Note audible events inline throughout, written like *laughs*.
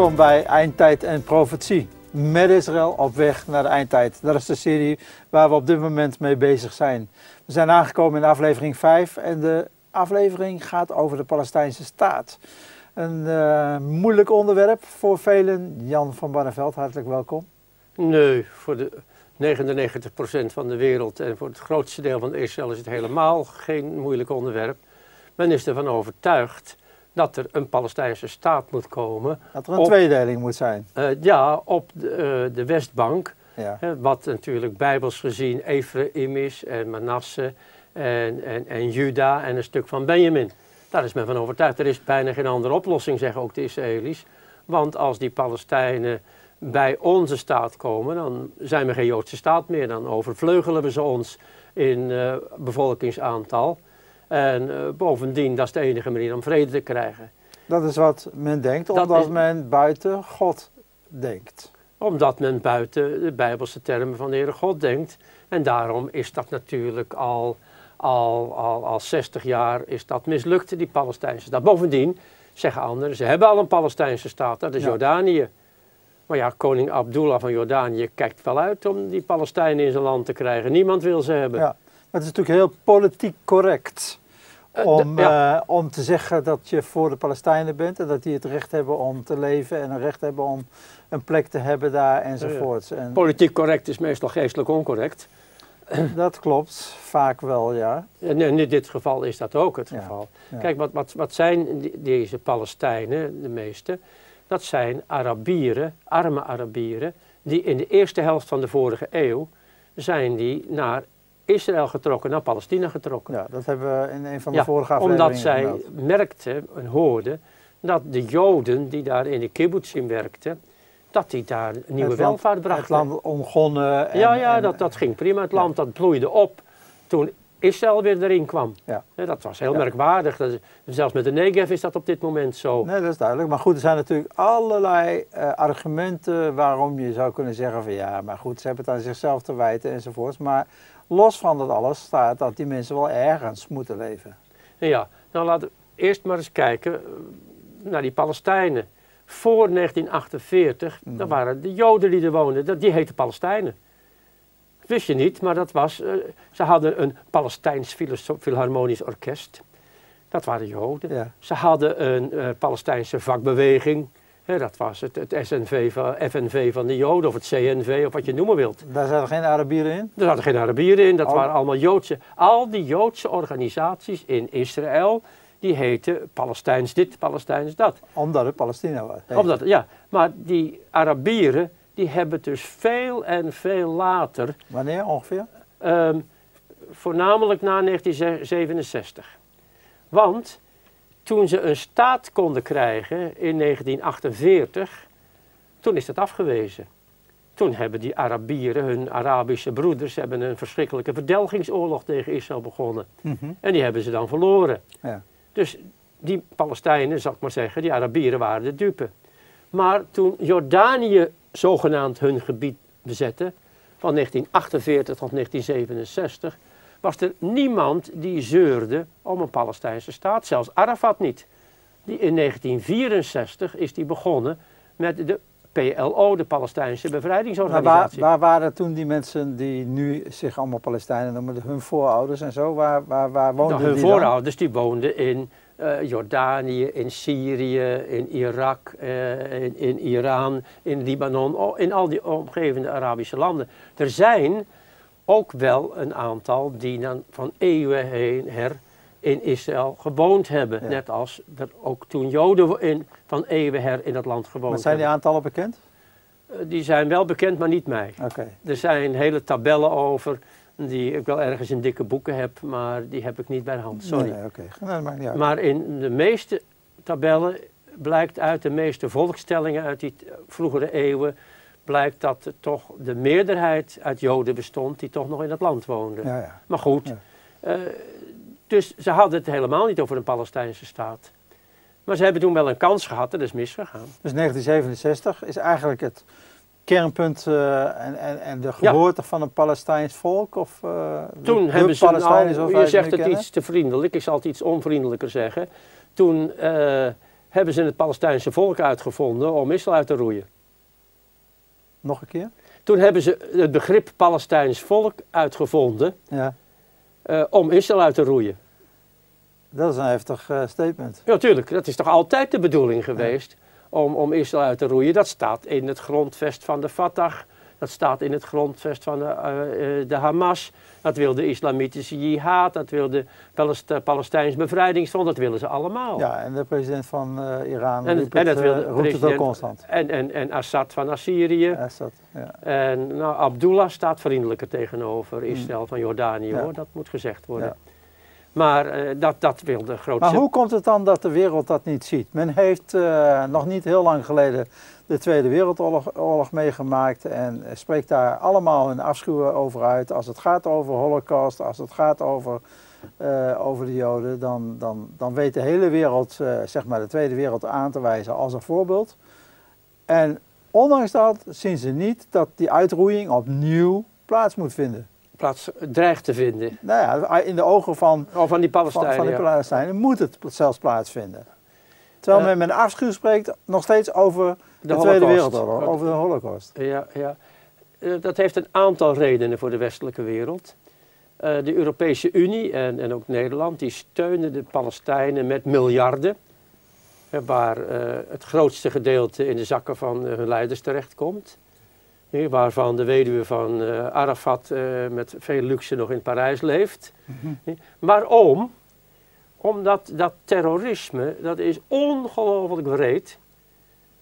Welkom bij Eindtijd en Profetie. Met Israël op weg naar de eindtijd. Dat is de serie waar we op dit moment mee bezig zijn. We zijn aangekomen in aflevering 5 en de aflevering gaat over de Palestijnse staat. Een uh, moeilijk onderwerp voor velen. Jan van Barneveld, hartelijk welkom. Nee, voor de 99% van de wereld en voor het grootste deel van Israël is het helemaal geen moeilijk onderwerp. Men is ervan overtuigd dat er een Palestijnse staat moet komen. Dat er een tweedeling moet zijn. Uh, ja, op de, uh, de Westbank. Ja. wat natuurlijk bijbels gezien Ephraim is en Manasse en, en, en Juda en een stuk van Benjamin. Daar is men van overtuigd. Er is bijna geen andere oplossing, zeggen ook de Israëli's. Want als die Palestijnen bij onze staat komen, dan zijn we geen Joodse staat meer. Dan overvleugelen we ze ons in uh, bevolkingsaantal. En uh, bovendien, dat is de enige manier om vrede te krijgen. Dat is wat men denkt, omdat men buiten God denkt. Omdat men buiten de Bijbelse termen van de Heere God denkt. En daarom is dat natuurlijk al, al, al, al 60 jaar is dat mislukt, die Palestijnse staat. Bovendien, zeggen anderen, ze hebben al een Palestijnse staat, dat is ja. Jordanië. Maar ja, koning Abdullah van Jordanië kijkt wel uit om die Palestijnen in zijn land te krijgen. Niemand wil ze hebben. Ja, maar het is natuurlijk heel politiek correct om, uh, ja. uh, om te zeggen dat je voor de Palestijnen bent en dat die het recht hebben om te leven en een recht hebben om een plek te hebben daar enzovoorts. Ja, en, Politiek correct is meestal geestelijk oncorrect. Dat klopt, vaak wel, ja. En in dit geval is dat ook het geval. Kijk, wat, wat, wat zijn die, deze Palestijnen, de meeste? Dat zijn Arabieren, arme Arabieren, die in de eerste helft van de vorige eeuw zijn die naar Israël getrokken, naar Palestina getrokken. Ja, dat hebben we in een van de ja, vorige afleveringen Omdat zij merkten en hoorden dat de Joden die daar in de kibbutzim werkten, dat die daar nieuwe welvaart brachten. Het land omgonnen. En, ja, ja en, dat, dat ging prima. Het land dat bloeide op toen Israël weer erin kwam. Ja. Ja, dat was heel ja. merkwaardig. Dat is, zelfs met de Negev is dat op dit moment zo. Nee, dat is duidelijk. Maar goed, er zijn natuurlijk allerlei uh, argumenten waarom je zou kunnen zeggen van ja, maar goed, ze hebben het aan zichzelf te wijten enzovoorts. Maar los van dat alles staat dat die mensen wel ergens moeten leven. Ja, nou laten we eerst maar eens kijken naar die Palestijnen. Voor 1948, mm. dan waren de Joden die er woonden, die heten Palestijnen. Wist je niet, maar dat was, uh, ze hadden een Palestijns Philharmonisch Orkest. Dat waren Joden. Ja. Ze hadden een uh, Palestijnse vakbeweging. Dat was het, het SNV van, FNV van de Joden of het CNV of wat je noemen wilt. Daar zaten geen Arabieren in? Er zaten geen Arabieren in, dat oh. waren allemaal Joodse. Al die Joodse organisaties in Israël, die heten Palestijns dit, Palestijns dat. Omdat het Palestina was. Omdat, ja, maar die Arabieren, die hebben dus veel en veel later... Wanneer ongeveer? Um, voornamelijk na 1967. Want toen ze een staat konden krijgen in 1948, toen is dat afgewezen. Toen hebben die Arabieren, hun Arabische broeders, hebben een verschrikkelijke verdelgingsoorlog tegen Israël begonnen. Mm -hmm. En die hebben ze dan verloren. Ja. Dus die Palestijnen, zal ik maar zeggen, die Arabieren waren de dupe. Maar toen Jordanië zogenaamd hun gebied bezette, van 1948 tot 1967, was er niemand die zeurde om een Palestijnse staat, zelfs Arafat niet. Die in 1964 is die begonnen met de PLO, de Palestijnse Bevrijdingsorganisatie. Waar, waar, waren toen die mensen die nu zich allemaal Palestijnen noemen, hun voorouders en zo, waar, waar, waar woonden nou, hun die voorouders die woonden in uh, Jordanië, in Syrië, in Irak, uh, in, in, Iran, in Libanon, in al die omgevende Arabische landen. Er zijn ook wel een aantal die dan van eeuwen heen her in Israël gewoond hebben. Ja. Net als er ook toen Joden in, van eeuwen her in dat land gewoond Maar zijn die hebben. aantallen bekend? Uh, die zijn wel bekend, maar niet mij. Oké. Er zijn hele tabellen over die ik wel ergens in dikke boeken heb, maar die heb ik niet bij de hand. Sorry. Nee, oké. Nee, niet uit. Maar in de meeste tabellen blijkt uit de meeste volkstellingen uit die vroegere eeuwen, blijkt dat toch de meerderheid uit Joden bestond die toch nog in het land woonden. Ja, ja. Maar goed, Ja. uh, dus ze hadden het helemaal niet over een Palestijnse staat. Maar ze hebben toen wel een kans gehad, dat is misgegaan. Dus 1967 is eigenlijk het kernpunt uh, en, en, en, de geboorte van een Palestijns volk? Of, uh, toen de, hebben de ze, nou, je zegt het kennen? iets te vriendelijk, ik zal het iets onvriendelijker zeggen. Toen hebben ze het Palestijnse volk uitgevonden om Israël uit te roeien. Nog een keer? Toen hebben ze het begrip Palestijns volk uitgevonden ja. uh, om Israël uit te roeien. Dat is een heftig uh, statement. Ja, natuurlijk. Dat is toch altijd de bedoeling geweest om, om Israël uit te roeien. Dat staat in het grondvest van de Fatah. Dat staat in het grondvest van de, uh, de Hamas. Dat wil de islamitische jihad. Dat wil de Palest Palestijns bevrijdingsfront. Dat willen ze allemaal. Ja, en de president van uh, Iran en, roept, en het, wil roept het ook constant. En, en, en Assad van Assyrië. Assad, ja. En nou, Abdullah staat vriendelijker tegenover hmm. Israël van Jordanië. Hoor. Dat moet gezegd worden. Ja. Maar uh, dat, dat wil de. Maar hoe komt het dan dat de wereld dat niet ziet? Men heeft uh, nog niet heel lang geleden de Tweede Wereldoorlog oorlog meegemaakt en spreekt daar allemaal een afschuw over uit. Als het gaat over holocaust, als het gaat over, uh, over de Joden, dan, dan, dan weet de hele wereld, zeg maar de Tweede Wereld aan te wijzen als een voorbeeld. En ondanks dat zien ze niet dat die uitroeiing opnieuw plaats moet vinden plaats dreigt te vinden. Nou ja, in de ogen van, oh, van die Palestijnen, van, van die Palestijnen moet het zelfs plaatsvinden. Terwijl men met afschuw spreekt nog steeds over de, de Tweede Wereldoorlog, over de Holocaust. Ja, ja. Uh, dat heeft een aantal redenen voor de westelijke wereld. Uh, de Europese Unie en, en ook Nederland, die steunen de Palestijnen met miljarden. Waar het grootste gedeelte in de zakken van hun leiders terechtkomt waarvan de weduwe van uh, Arafat uh, met veel luxe nog in Parijs leeft. Mm Waarom? Omdat dat terrorisme, dat is ongelooflijk wreed.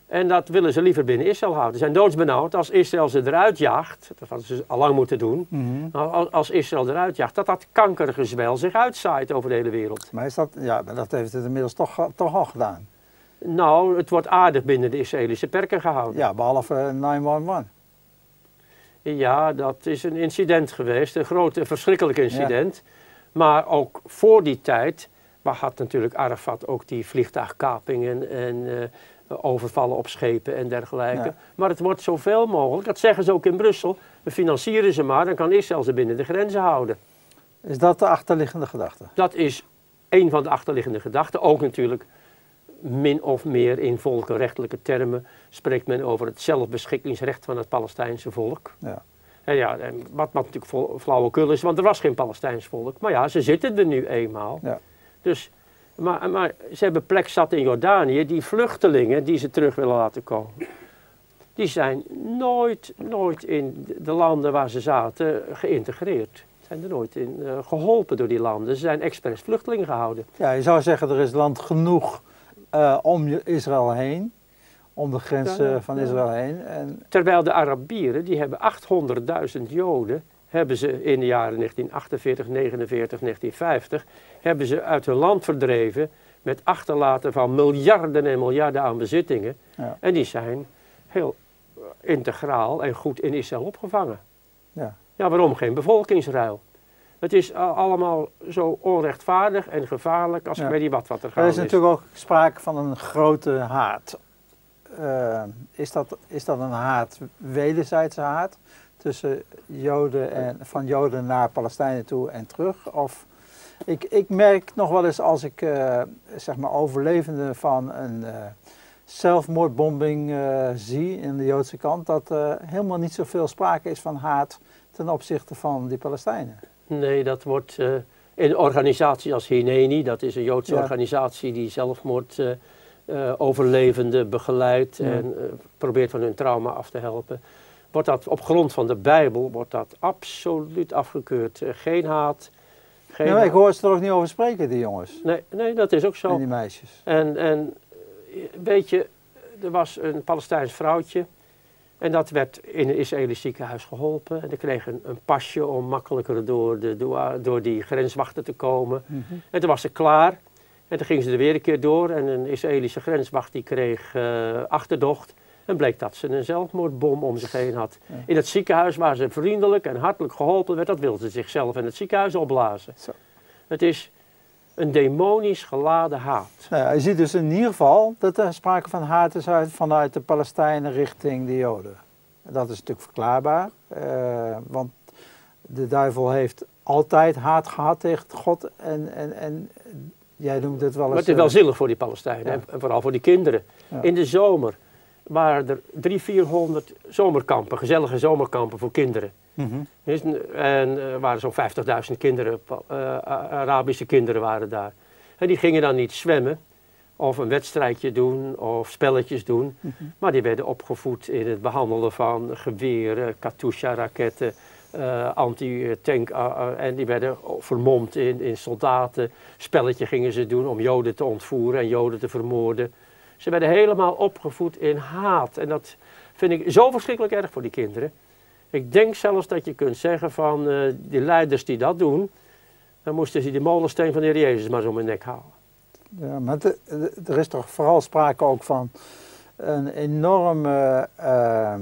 En dat willen ze liever binnen Israël houden. Ze zijn doodsbenauwd als Israël ze eruit jaagt. Dat hadden ze al lang moeten doen. Mm -hmm. Als Israël eruit jaagt, dat dat kankergezwel zich uitzaait over de hele wereld. Maar is dat, ja, dat heeft het inmiddels toch, toch al gedaan? Nou, het wordt aardig binnen de Israëlische perken gehouden. Ja, behalve 911. Ja, dat is een incident geweest, een groot en verschrikkelijk incident. Maar ook voor die tijd had natuurlijk Arafat ook die vliegtuigkapingen en uh, overvallen op schepen en dergelijke. Maar het wordt zoveel mogelijk, dat zeggen ze ook in Brussel, we financieren ze maar, dan kan Israël ze binnen de grenzen houden. Is dat de achterliggende gedachte? Dat is een van de achterliggende gedachten. Ook natuurlijk min of meer in volkenrechtelijke termen spreekt men over het zelfbeschikkingsrecht van het Palestijnse volk. Ja. En ja, en wat, wat natuurlijk flauwekul is, want er was geen Palestijns volk. Maar ja, ze zitten er nu eenmaal. Ja. Dus, maar, maar ze hebben plek zat in Jordanië. Die vluchtelingen die ze terug willen laten komen, die zijn nooit, nooit in de landen waar ze zaten geïntegreerd zijn er nooit in uh, geholpen door die landen. Ze zijn expres vluchtelingen gehouden. Ja, je zou zeggen er is land genoeg uh, om Israël heen, om de grenzen van Israël heen. En... Terwijl de Arabieren, die hebben 800.000 Joden, hebben ze in de jaren 1948, 49, 1950, hebben ze uit hun land verdreven met achterlaten van miljarden en miljarden aan bezittingen. Ja. En die zijn heel integraal en goed in Israël opgevangen. Ja. ja, waarom geen bevolkingsruil? Het is allemaal zo onrechtvaardig en gevaarlijk als ik weet niet wat, wat er gaat. Er is natuurlijk ook sprake van een grote haat. Uh, is, dat, is dat een haat, wederzijdse haat, tussen Joden en, van Joden naar Palestijnen toe en terug? Of, ik, ik merk nog wel eens als ik uh, zeg maar overlevenden van een uh, zelfmoordbombing zie in de Joodse kant, dat helemaal niet zoveel sprake is van haat ten opzichte van die Palestijnen. Nee, dat wordt uh, in organisaties als Hineni, dat is een Joodse organisatie die zelfmoord uh, uh, overlevenden begeleidt en probeert van hun trauma af te helpen. Wordt dat op grond van de Bijbel wordt dat absoluut afgekeurd. geen haat. Geen ja, ik hoor ze er ook niet over spreken, die jongens. Nee, nee dat is ook zo. En die meisjes. En, en weet je, er was een Palestijns vrouwtje en dat werd in een Israëlisch ziekenhuis geholpen. En die kreeg een, een, pasje om makkelijker door, de, door, die grenswachten te komen. Mhm. En toen was ze klaar. En toen ging ze er weer een keer door. En een Israëlische grenswacht die kreeg uh, achterdocht. En bleek dat ze een zelfmoordbom om zich heen had. In het ziekenhuis waar ze vriendelijk en hartelijk geholpen werd, dat wilde ze zichzelf in het ziekenhuis opblazen. Zo. Het is een demonisch geladen haat. Nou ja, je ziet dus in ieder geval dat er sprake van haat is uit, vanuit de Palestijnen richting de Joden. Dat is natuurlijk verklaarbaar, uh, want de duivel heeft altijd haat gehad tegen God en, en, en jij noemt het wel eens... Maar het is wel zielig voor die Palestijnen en, vooral voor die kinderen. In de zomer waren er drie, vierhonderd zomerkampen, gezellige zomerkampen voor kinderen. En er waren zo'n 50.000 kinderen, Arabische kinderen waren daar. En die gingen dan niet zwemmen of een wedstrijdje doen of spelletjes doen. Maar die werden opgevoed in het behandelen van geweren, Katusha-raketten, uh, anti-tank. Uh, uh, en die werden vermomd in, in soldaten. Spelletje gingen ze doen om Joden te ontvoeren en Joden te vermoorden. Ze werden helemaal opgevoed in haat. En dat vind ik zo verschrikkelijk erg voor die kinderen. Ik denk zelfs dat je kunt zeggen van die leiders die dat doen, dan moesten ze die molensteen van de Heer Jezus maar zo mijn nek halen. Ja, maar er is toch vooral sprake ook van een enorme, uh,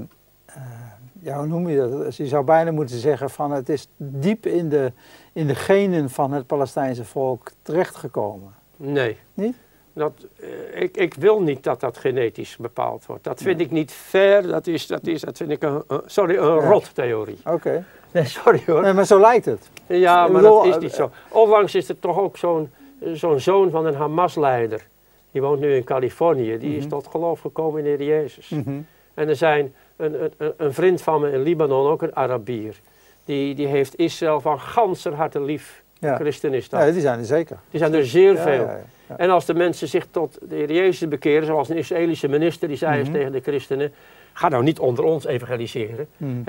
ja, hoe noem je dat? Dus je zou bijna moeten zeggen van het is diep in de, in de genen van het Palestijnse volk terechtgekomen. Nee. Niet? Dat, uh, ik, ik wil niet dat dat genetisch bepaald wordt. Dat vind ik niet fair. Dat is, dat is, dat vind ik een, sorry, een ja. rottheorie. Oké. Nee, sorry hoor. Nee, maar zo lijkt het. Ja, maar dat is niet zo. Onlangs is er toch ook zo'n zo'n zoon van een Hamas-leider, die woont nu in Californië, die is mhm. tot geloof gekomen in de Heer Jezus. Mhm. En er zijn een, een, een, vriend van me in Libanon, ook een Arabier, die, die heeft Israël van ganser harte lief. Ja. Christen is dat. Ja, die zijn er zeker. Die zijn er zeer veel. En als de mensen zich tot de Heer Jezus bekeren, zoals een Israëlische minister die zei mm tegen de christenen, ga nou niet onder ons evangeliseren. Mm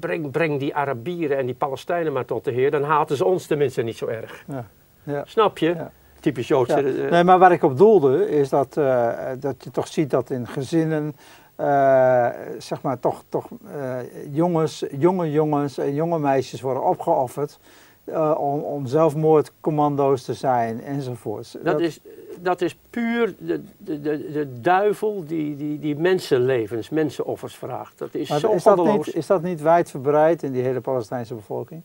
breng, breng die Arabieren en die Palestijnen maar tot de Heer, dan haten ze ons tenminste niet zo erg. Ja. Ja. Snap je? Typisch Joodse. Uh, nee, maar waar ik op doelde is dat, uh, dat je toch ziet dat in gezinnen, uh, zeg maar, toch, toch jongens, jonge jongens en jonge meisjes worden opgeofferd. Om, om zelfmoordcommando's te zijn enzovoorts. Dat, dat, is, dat is puur de, de, de, de duivel die, die, die mensenlevens, mensenoffers vraagt. Dat is maar zo is dat, niet, is dat niet wijdverbreid in die hele Palestijnse bevolking?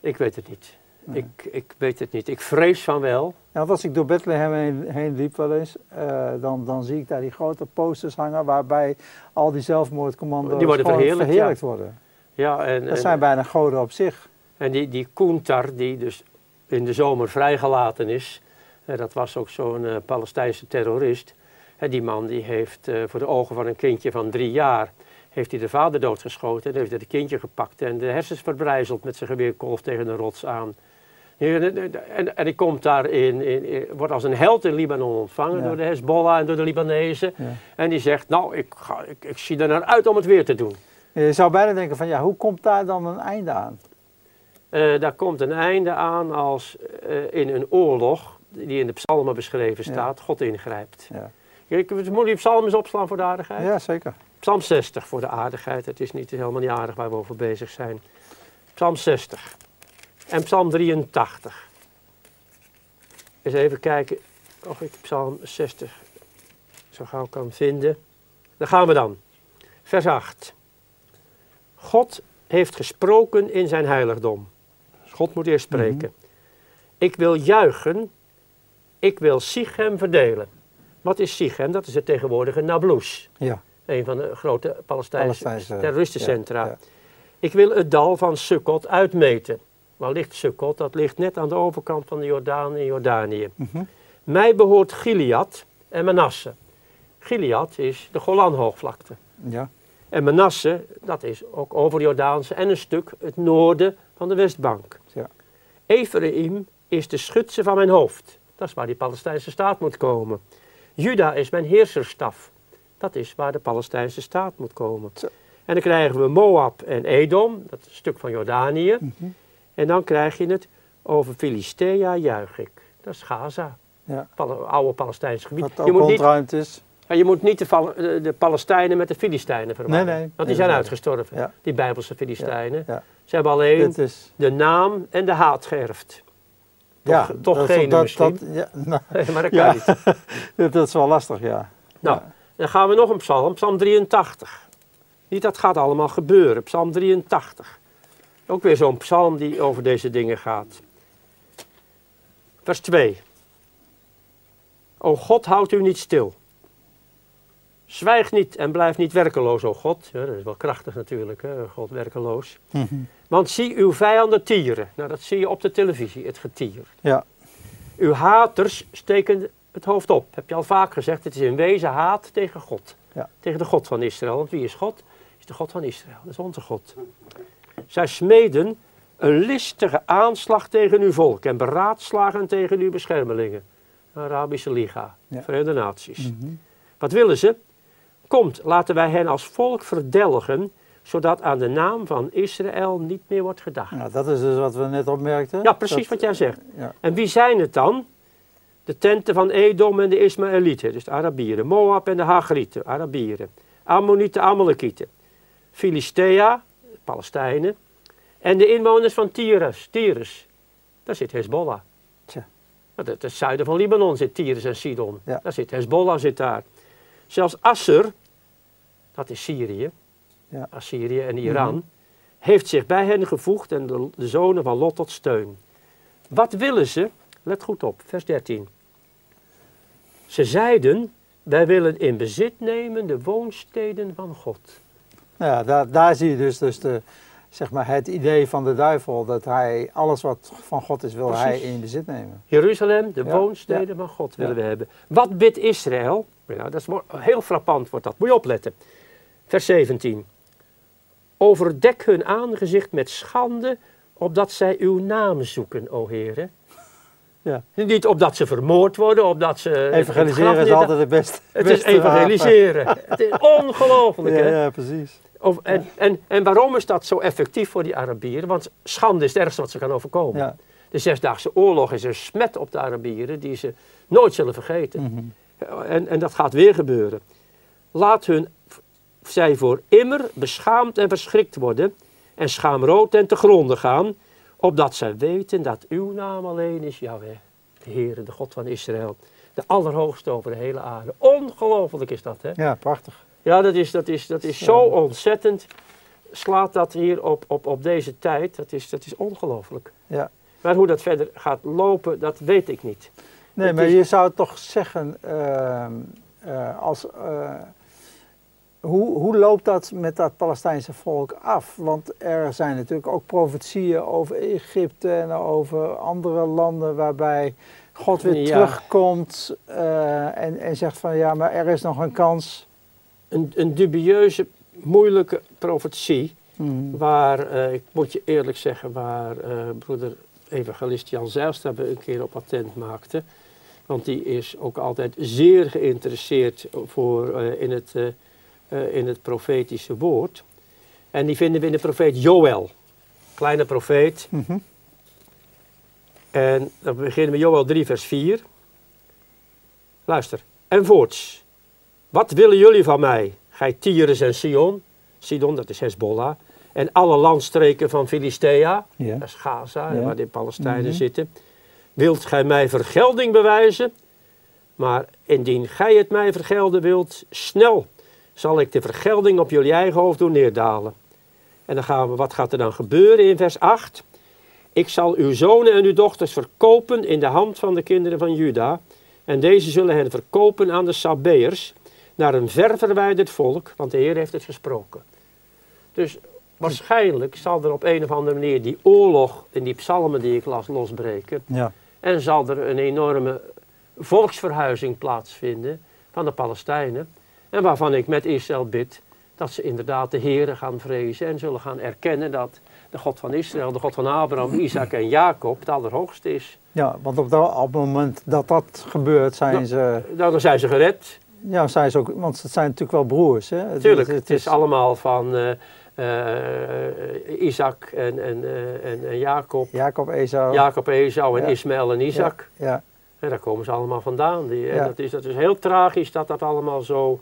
Ik weet het niet. Ik, ik weet het niet. Ik vrees van wel. Ja, want als ik door Bethlehem heen, heen liep wel eens, uh, dan, dan zie ik daar die grote posters hangen waarbij al die zelfmoordcommando's die worden verheerlijkt, verheerlijkt worden. Ja, en, dat zijn bijna goden op zich. En die, die Koentar, die dus in de zomer vrijgelaten is, dat was ook zo'n uh, Palestijnse terrorist. die man die heeft voor de ogen van een kindje van drie jaar heeft hij de vader doodgeschoten en heeft hij het kindje gepakt en de hersens verbrijzeld met zijn geweerkolf tegen de rots aan. En, en, komt daar in, in, wordt als een held in Libanon ontvangen door de Hezbollah en door de Libanezen. En die zegt, nou, ik, ga, ik, ik, zie er naar uit om het weer te doen. Je zou bijna denken van, ja, hoe komt daar dan een einde aan? Uh, daar komt een einde aan als uh, in een oorlog, die in de psalmen beschreven staat, God ingrijpt. Ja. Ik, moet die psalmen opslaan voor de aardigheid? Ja, zeker. Psalm 60 voor de aardigheid. Het is niet helemaal niet aardig waar we over bezig zijn. Psalm 60 en Psalm 83. Eens even kijken of ik Psalm 60 zo gauw kan vinden. Daar gaan we dan. Vers 8. God heeft gesproken in zijn heiligdom. God moet eerst spreken. Mhm. Ik wil juichen, ik wil Sichem verdelen. Wat is Sichem? Dat is het tegenwoordige Nablus. Ja. Een van de grote Palestijnse, Palestijnse terroristencentra. Ja, Ik wil het dal van Sukkot uitmeten. Waar ligt Sukkot? Dat ligt net aan de overkant van de Jordaan in Jordanië. Mhm. Mij behoort Gilead en Manasse. Gilead is de Golanhoogvlakte. Ja. En Manasse, dat is ook over Jordaanse en een stuk het noorden van de Westbank. Ja. Ephraim is de schutse van mijn hoofd. Dat is waar die Palestijnse staat moet komen. Juda is mijn heerserstaf. Dat is waar de Palestijnse staat moet komen. En dan krijgen we Moab en Edom, dat is een stuk van Jordanië. Mhm. En dan krijg je het over Filistea juich ik. Dat is Gaza. Ja. oude Palestijnse gebied. Wat je moet niet, is. Je moet niet de, de, Palestijnen met de Filistijnen verwarren. Nee, nee, want die zijn uitgestorven, die Bijbelse Filistijnen. Ja, Ze hebben alleen de naam en de haat geërfd. Toch, ja, toch geen dat, dat, ja, *laughs* nou, maar dat kan niet. *laughs* dat is wel lastig, ja. Nou, dan gaan we nog een psalm, psalm 83. Niet dat gaat allemaal gebeuren, psalm 83. Ook weer zo'n psalm die over deze dingen gaat. Vers 2. O God, houd u niet stil. Zwijg niet en blijf niet werkeloos, o God. Ja, dat is wel krachtig natuurlijk, hè? God werkeloos. Mhm. Want zie uw vijanden tieren. Nou, dat zie je op de televisie, het getier. Ja. Uw haters steken het hoofd op. Heb je al vaak gezegd, het is in wezen haat tegen God. Ja. Tegen de God van Israël. Want wie is God? Is de God van Israël. Dat is onze God. Zij smeden een listige aanslag tegen uw volk en beraadslagen tegen uw beschermelingen. De Arabische Liga, ja. Verenigde Naties. Mhm. Wat willen ze? Komt, laten wij hen als volk verdelgen, zodat aan de naam van Israël niet meer wordt gedacht. Nou, dat is dus wat we net opmerkten. Ja, precies wat jij zegt. Ja. En wie zijn het dan? De tenten van Edom en de Ismaëlieten, dus de Arabieren. Moab en de Hagrieten, Arabieren. Ammonieten, Amalekieten. Filistea, Palestijnen. En de inwoners van Tyrus, Tyrus. Daar zit Hezbollah. Tja. Het, het zuiden van Libanon zit Tyrus en Sidon. Daar zit Hezbollah zit daar. Zelfs Asser, dat is Syrië, ja. Assyrië en Iran, mhm. heeft zich bij hen gevoegd en de, de zonen van Lot tot steun. Wat willen ze? Let goed op, vers 13. Ze zeiden, wij willen in bezit nemen de woonsteden van God. Ja, daar, daar zie je dus, dus de, zeg maar het idee van de duivel, dat hij alles wat van God is, wil hij in bezit nemen. Jeruzalem, de woonsteden van God willen we hebben. Wat bidt Israël? Nou, dat is heel frappant wordt dat, moet je opletten. Vers 17. Overdek hun aangezicht met schande, opdat zij uw naam zoeken, o heren. Ja. Niet opdat ze vermoord worden, opdat ze... Evangeliseren is altijd het beste. Het is evangeliseren. *laughs* het is ongelooflijk, ja, Ja, precies. Of, en, en, en waarom is dat zo effectief voor die Arabieren? Want schande is het ergste wat ze kan overkomen. Ja. De Zesdaagse Oorlog is een smet op de Arabieren die ze nooit zullen vergeten. Mhm. en, en dat gaat weer gebeuren. Laat hun, zij voor immer beschaamd en verschrikt worden en schaamrood en te gronden gaan, opdat zij weten dat uw naam alleen is Yahweh, de Heere, de God van Israël, de Allerhoogste over de hele aarde. Ongelooflijk is dat, hè? Ja, prachtig. Ja, dat is, dat is, dat is zo ontzettend. Slaat dat hier op, op, op deze tijd. Dat is, dat is ongelooflijk. Ja. Maar hoe dat verder gaat lopen, dat weet ik niet. Nee, maar je zou toch zeggen, ehm, eh, als, uh, hoe, hoe loopt dat met dat Palestijnse volk af? Want er zijn natuurlijk ook profetieën over Egypte en over andere landen waarbij God weer terugkomt uh, en, en zegt van ja, maar er is nog een kans een, een dubieuze, moeilijke profetie. Hmm. Waar, uh, ik moet je eerlijk zeggen, waar uh, broeder evangelist Jan Zijlstra een keer op patent maakte. Want die is ook altijd zeer geïnteresseerd voor, in, het, in het profetische woord. En die vinden we in de profeet Joël. Kleine profeet. Mm En dan beginnen we Joël 3 vers 4. Luister. En voorts. Wat willen jullie van mij? Gij Tyrus en Sion. Sidon, dat is Hezbollah. En alle landstreken van Filistea. Ja. Dat is Gaza, waar de Palestijnen mhm. zitten. Wilt gij mij vergelding bewijzen? Maar indien gij het mij vergelden wilt, snel zal ik de vergelding op jullie eigen hoofd doen neerdalen. En dan gaan we, wat gaat er dan gebeuren in vers 8? Ik zal uw zonen en uw dochters verkopen in de hand van de kinderen van Juda. En deze zullen hen verkopen aan de Sabeërs naar een ver verwijderd volk, want de Heer heeft het gesproken. Dus waarschijnlijk zal er op een of andere manier die oorlog in die psalmen die ik las losbreken. Ja. En zal er een enorme volksverhuizing plaatsvinden van de Palestijnen. En waarvan ik met Israël bid dat ze inderdaad de Heeren gaan vrezen en zullen gaan erkennen dat de God van Israël, de God van Abraham, Isaac en Jacob het allerhoogste is. Ja, want op, dat, op het moment dat dat gebeurt zijn nou, ze... Nou, dan zijn ze gered. Ja, zijn ze ook, want het zijn natuurlijk wel broers. Hè? Tuurlijk, het, het, is, allemaal van uh, uh, Isaac en, en, uh, en, en, Jacob. Jacob, Esau. Jacob, Esau en Ismaël en Isaac. Ja. ja. En daar komen ze allemaal vandaan. Die, en dat, is, dat is heel tragisch dat dat allemaal zo,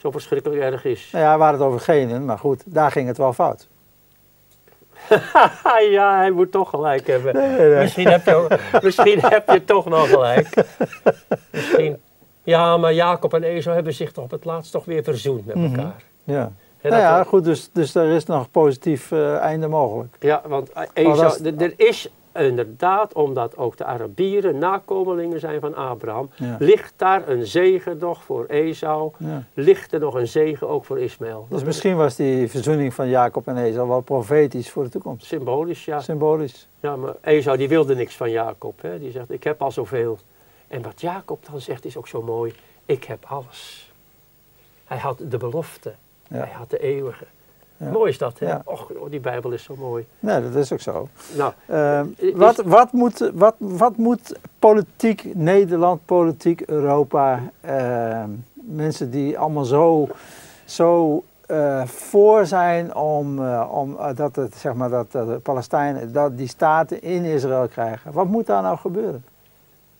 zo verschrikkelijk erg is. Nou ja, hadden het over genen, maar goed, daar ging het wel fout. *laughs* ja, hij moet toch gelijk hebben. Nee, nee, nee. Misschien, heb je, *laughs* misschien heb je toch nog gelijk. Misschien ja, maar Jacob en Esau hebben zich toch op het laatst toch weer verzoend met mhm. elkaar. Ja. nou ja, goed, dus, dus er is nog positief uh, einde mogelijk. Ja, want Esau, er is, inderdaad, omdat ook de Arabieren nakomelingen zijn van Abraham, ligt daar een zegen nog voor Esau, ligt er nog een zegen ook voor Ismaël. Dus misschien was die verzoening van Jacob en Esau wel profetisch voor de toekomst. Symbolisch, ja. Symbolisch. Ja, maar Esau die wilde niks van Jacob. Hè. Die zegt, ik heb al zoveel. En wat Jacob dan zegt is ook zo mooi, ik heb alles. Hij had de belofte, hij had de eeuwige. Mooi is dat, hè? Och, oh, die Bijbel is zo mooi. Nee, dat is ook zo. Nou, uh, wat, wat, moet, wat, wat moet politiek Nederland, politiek Europa, uh, mensen die allemaal zo, zo uh, voor zijn om, eh, om dat, het, zeg maar, dat de Palestijnen dat die staten in Israël krijgen. Wat moet daar nou gebeuren?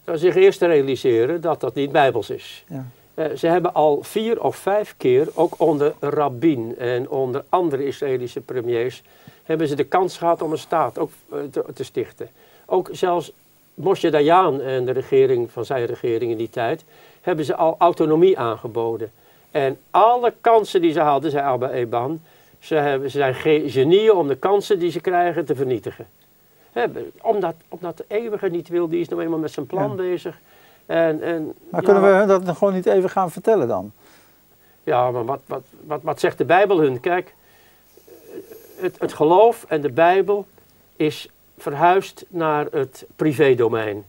Nou, zich eerst realiseren dat dat niet bijbels is. Ja. Eh, ze hebben al vier of vijf keer, ook onder Rabin en onder andere Israëlische premiers, hebben ze de kans gehad om een staat ook eh, te, te stichten. Ook zelfs Moshe Dayan en de regering van zijn regering in die tijd, hebben ze al autonomie aangeboden. En alle kansen die ze hadden, zei Abba Eban, ze, hebben, ze zijn genieën om de kansen die ze krijgen te vernietigen. omdat, omdat de eeuwige niet wil, die is nou eenmaal met zijn plan bezig. En, en, maar kunnen we dat gewoon niet even gaan vertellen dan? Ja, maar wat, wat, wat, wat zegt de Bijbel hun? Kijk, het, het geloof en de Bijbel is verhuisd naar het privédomein.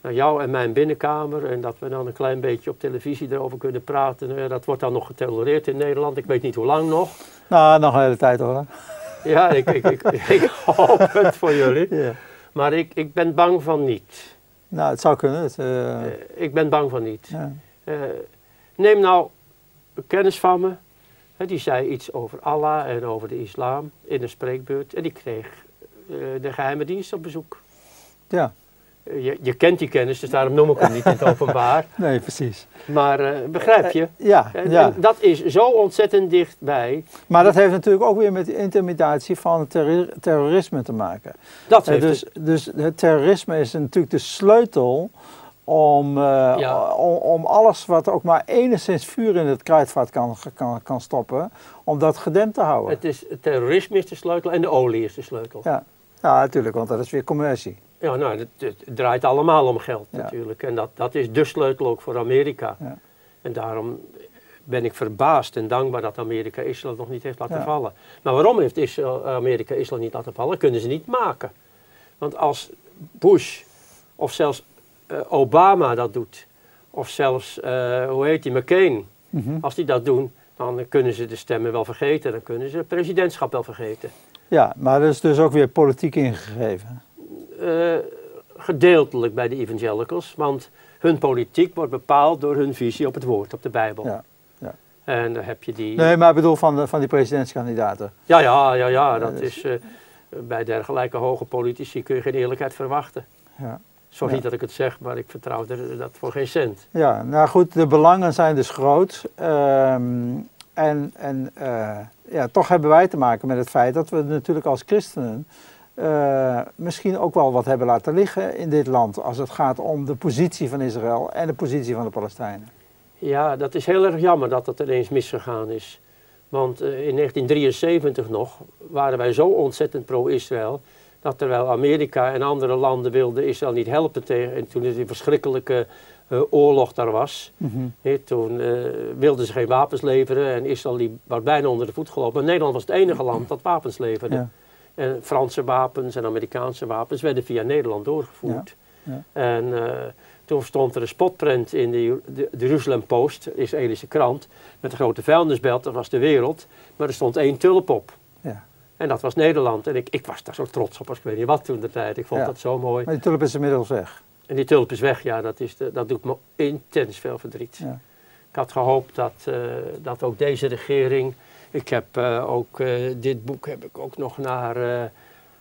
Naar jou en mijn binnenkamer en dat we dan een klein beetje op televisie erover kunnen praten. Nou dat wordt dan nog getolereerd in Nederland. Ik weet niet hoe lang nog. Nou, nog een hele tijd hoor. Ja, ik, ik, ik, ik *laughs* hoop het voor jullie. Ja. Maar ik, ik ben bang van niet. Nou, het zou kunnen. Het, uh... ik ben bang van niet. Ja. Uh, neem nou kennis van me. die zei iets over Allah en over de islam in een spreekbeurt. En die kreeg de geheime dienst op bezoek. Ja. Je, je, kent die kennis, dus daarom noem ik hem niet in het openbaar. *laughs* Nee, precies. Maar uh, begrijp je? Uh, ja, ja. dat is zo ontzettend dichtbij. Maar dat heeft natuurlijk ook weer met de intimidatie van terrorisme te maken. Dat heeft dus, het. dus het terrorisme is natuurlijk de sleutel om, om, om, alles wat ook maar enigszins vuur in het kruidvat kan, kan, kan stoppen, om dat gedempt te houden. Het, is, het terrorisme is de sleutel en de olie is de sleutel. Ja, ja natuurlijk, want dat is weer commercie. Ja, nou, het, het, draait allemaal om geld natuurlijk. En dat, dat is de sleutel ook voor Amerika. Ja. En daarom ben ik verbaasd en dankbaar dat Amerika Israël nog niet heeft laten vallen. Maar waarom heeft Israël, Amerika Israël niet laten vallen? Kunnen ze niet maken. Want als Bush of zelfs uh, Obama dat doet, of zelfs, uh, hoe heet die, McCain, mm als die dat doen, dan kunnen ze de stemmen wel vergeten. Dan kunnen ze het presidentschap wel vergeten. Ja, maar er is dus ook weer politiek ingegeven. Uh, gedeeltelijk bij de evangelicals, want hun politiek wordt bepaald door hun visie op het woord, op de Bijbel. Ja, ja. En dan heb je die... Nee, maar ik bedoel van, de, van die presidentskandidaten. Ja, ja, ja, ja dat is... Uh, bij dergelijke hoge politici kun je geen eerlijkheid verwachten. Ja. Sorry dat ik het zeg, maar ik vertrouw er, dat voor geen cent. Ja, nou goed, de belangen zijn dus groot. Um, en en uh, ja, toch hebben wij te maken met het feit dat we natuurlijk als christenen uh, misschien ook wel wat hebben laten liggen in dit land als het gaat om de positie van Israël en de positie van de Palestijnen. Ja, dat is heel erg jammer dat dat ineens misgegaan is. Want uh, in 1973 nog waren wij zo ontzettend pro-Israël dat terwijl Amerika en andere landen wilden Israël niet helpen tegen, en toen er die verschrikkelijke uh, oorlog daar was, mm -hmm. toen wilden ze geen wapens leveren en Israël die was bijna onder de voet gelopen. Maar Nederland was het enige land dat wapens leverde. Ja. En Franse wapens en Amerikaanse wapens werden via Nederland doorgevoerd. Ja, En uh, toen stond er een spotprint in de, de, de Jerusalem Post, de Israëlische krant, met een grote vuilnisbelt, dat was de wereld, maar er stond één tulp op. Ja. En dat was Nederland. En ik, ik was daar zo trots op als ik weet niet wat toen de tijd. Ik vond dat zo mooi. Maar die tulp is inmiddels weg. En die tulp is weg, ja, dat, is de, dat doet me intens veel verdriet. Ja. Ik had gehoopt dat, uh, dat ook deze regering ik heb uh, ook uh, dit boek heb ik ook nog naar, uh,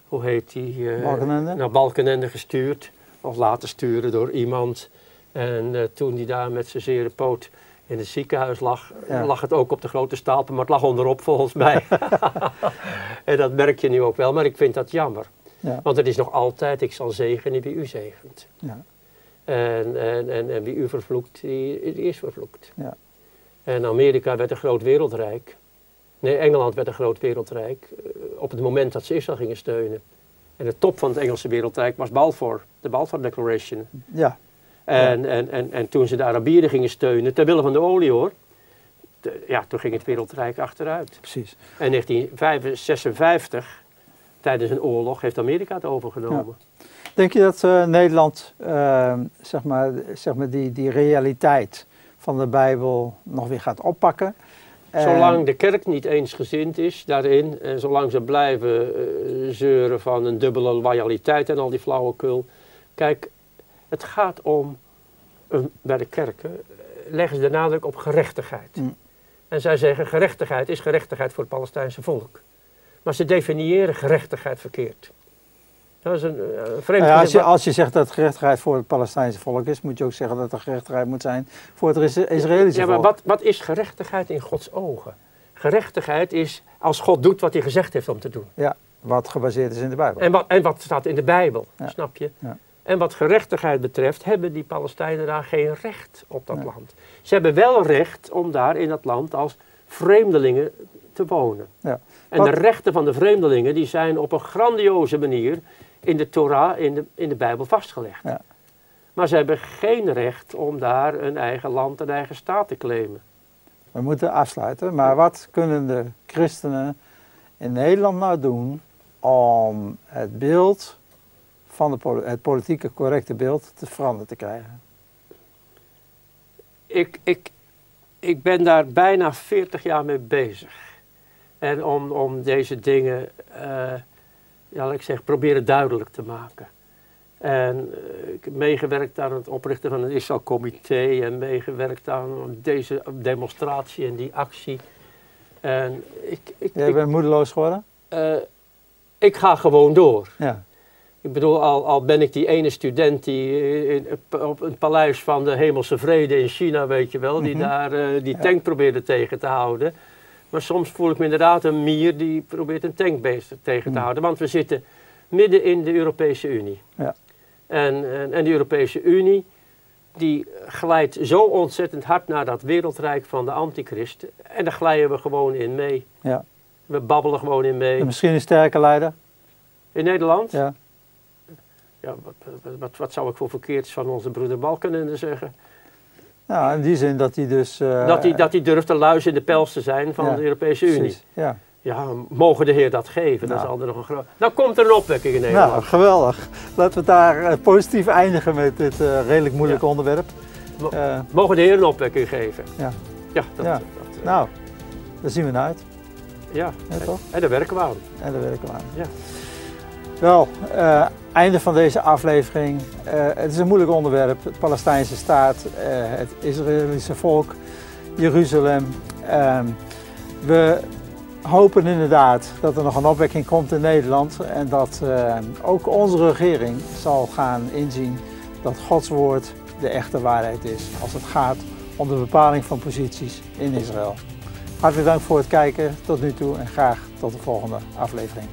hoe heet die? Balkenende? Naar Balkenende gestuurd. Of laten sturen door iemand. En toen die daar met zijn zere poot in het ziekenhuis lag, ja. lag het ook op de grote stapel, maar het lag onderop volgens mij. *laughs* en dat merk je nu ook wel, maar ik vind dat jammer. Ja. Want het is nog altijd, ik zal zegenen wie u zegent. Ja. En, en, en, en, wie u vervloekt, die, die is vervloekt. Ja. En Amerika werd een groot wereldrijk. Nee, Engeland werd een groot wereldrijk uh, op het moment dat ze Israël gingen steunen. En de top van het Engelse wereldrijk was Balfour, de Balfour Declaration. Ja. En, en, en, en toen ze de Arabieren gingen steunen, ter wille van de olie hoor, ja, toen ging het wereldrijk achteruit. Precies. En in 1956, tijdens een oorlog, heeft Amerika het overgenomen. Denk je dat uh, Nederland, uh, zeg maar, zeg maar die, die realiteit van de Bijbel nog weer gaat oppakken? Zolang de kerk niet eensgezind is daarin, en zolang ze blijven uh, zeuren van een dubbele loyaliteit en al die flauwekul. Kijk, het gaat om, bij de kerken, leggen ze de nadruk op gerechtigheid. Mm. En zij zeggen gerechtigheid is gerechtigheid voor het Palestijnse volk. Maar ze definiëren gerechtigheid verkeerd. Dat is een, uh, vreemd ja, als, je, als je zegt dat gerechtigheid voor het Palestijnse volk is, moet je ook zeggen dat er gerechtigheid moet zijn voor het Israëlische volk. Ja, maar wat, wat is gerechtigheid in Gods ogen? Gerechtigheid is als God doet wat hij gezegd heeft om te doen. Ja, wat gebaseerd is in de Bijbel. En wat, en wat staat in de Bijbel, snap je? Ja. En wat gerechtigheid betreft hebben die Palestijnen daar geen recht op dat land. Ze hebben wel recht om daar in dat land als vreemdelingen te wonen. Ja. En de rechten van de vreemdelingen die zijn op een grandioze manier in de Torah, in de, in de Bijbel vastgelegd. Ja. Maar ze hebben geen recht om daar een eigen land, een eigen staat te claimen. We moeten afsluiten, maar wat kunnen de christenen in Nederland nou doen om het beeld van de, het politieke correcte beeld te veranderen te krijgen? Ik, ik, ik ben daar bijna 40 jaar mee bezig. En om, om deze dingen, uh, ja, ik zeg, proberen duidelijk te maken. En uh, ik heb meegewerkt aan het oprichten van een Israël-comité en meegewerkt aan deze demonstratie en die actie. En ik, ik, Jij bent moedeloos geworden? Uh, ik ga gewoon door. Ja. Ik bedoel, al, al ben ik die ene student die in, op het paleis van de hemelse vrede in China, weet je wel, die mhm. daar uh, die tank probeerde tegen te houden. Maar soms voel ik me inderdaad een mier die probeert een tankbeest tegen te mhm. houden. Want we zitten midden in de Europese Unie. Ja. En, en, en de Europese Unie, die glijdt zo ontzettend hard naar dat wereldrijk van de antichrist. En daar glijden we gewoon in mee. Ja. We babbelen gewoon in mee. En misschien een sterke leider? In Nederland? Ja ja, wat, wat, wat, zou ik voor verkeerds van onze broeder Balkenende zeggen? Nou, in die zin dat hij dus... Uh, dat, hij, dat hij durft te luisteren in de pels te zijn van de Europese Unie. ja. Ja, mogen de Heer dat geven? Dan zal er nog een groot... Nou komt er een opwekking in Nederland. Nou, geweldig. Laten we daar uh, positief eindigen met dit uh, redelijk moeilijke onderwerp. mogen de Heer een opwekking geven? Ja. Ja, dat, ja. Dat, nou, daar zien we naar uit. Ja, toch? En daar werken we aan. En daar werken we aan. Ja. Wel, uh, einde van deze aflevering. Uh, het is een moeilijk onderwerp. De Palestijnse staat, uh, het Israëlische volk, Jeruzalem. Ehm, we hopen inderdaad dat er nog een opwekking komt in Nederland en dat ook onze regering zal gaan inzien dat Gods woord de echte waarheid is als het gaat om de bepaling van posities in Israël. Hartelijk dank voor het kijken tot nu toe en graag tot de volgende aflevering.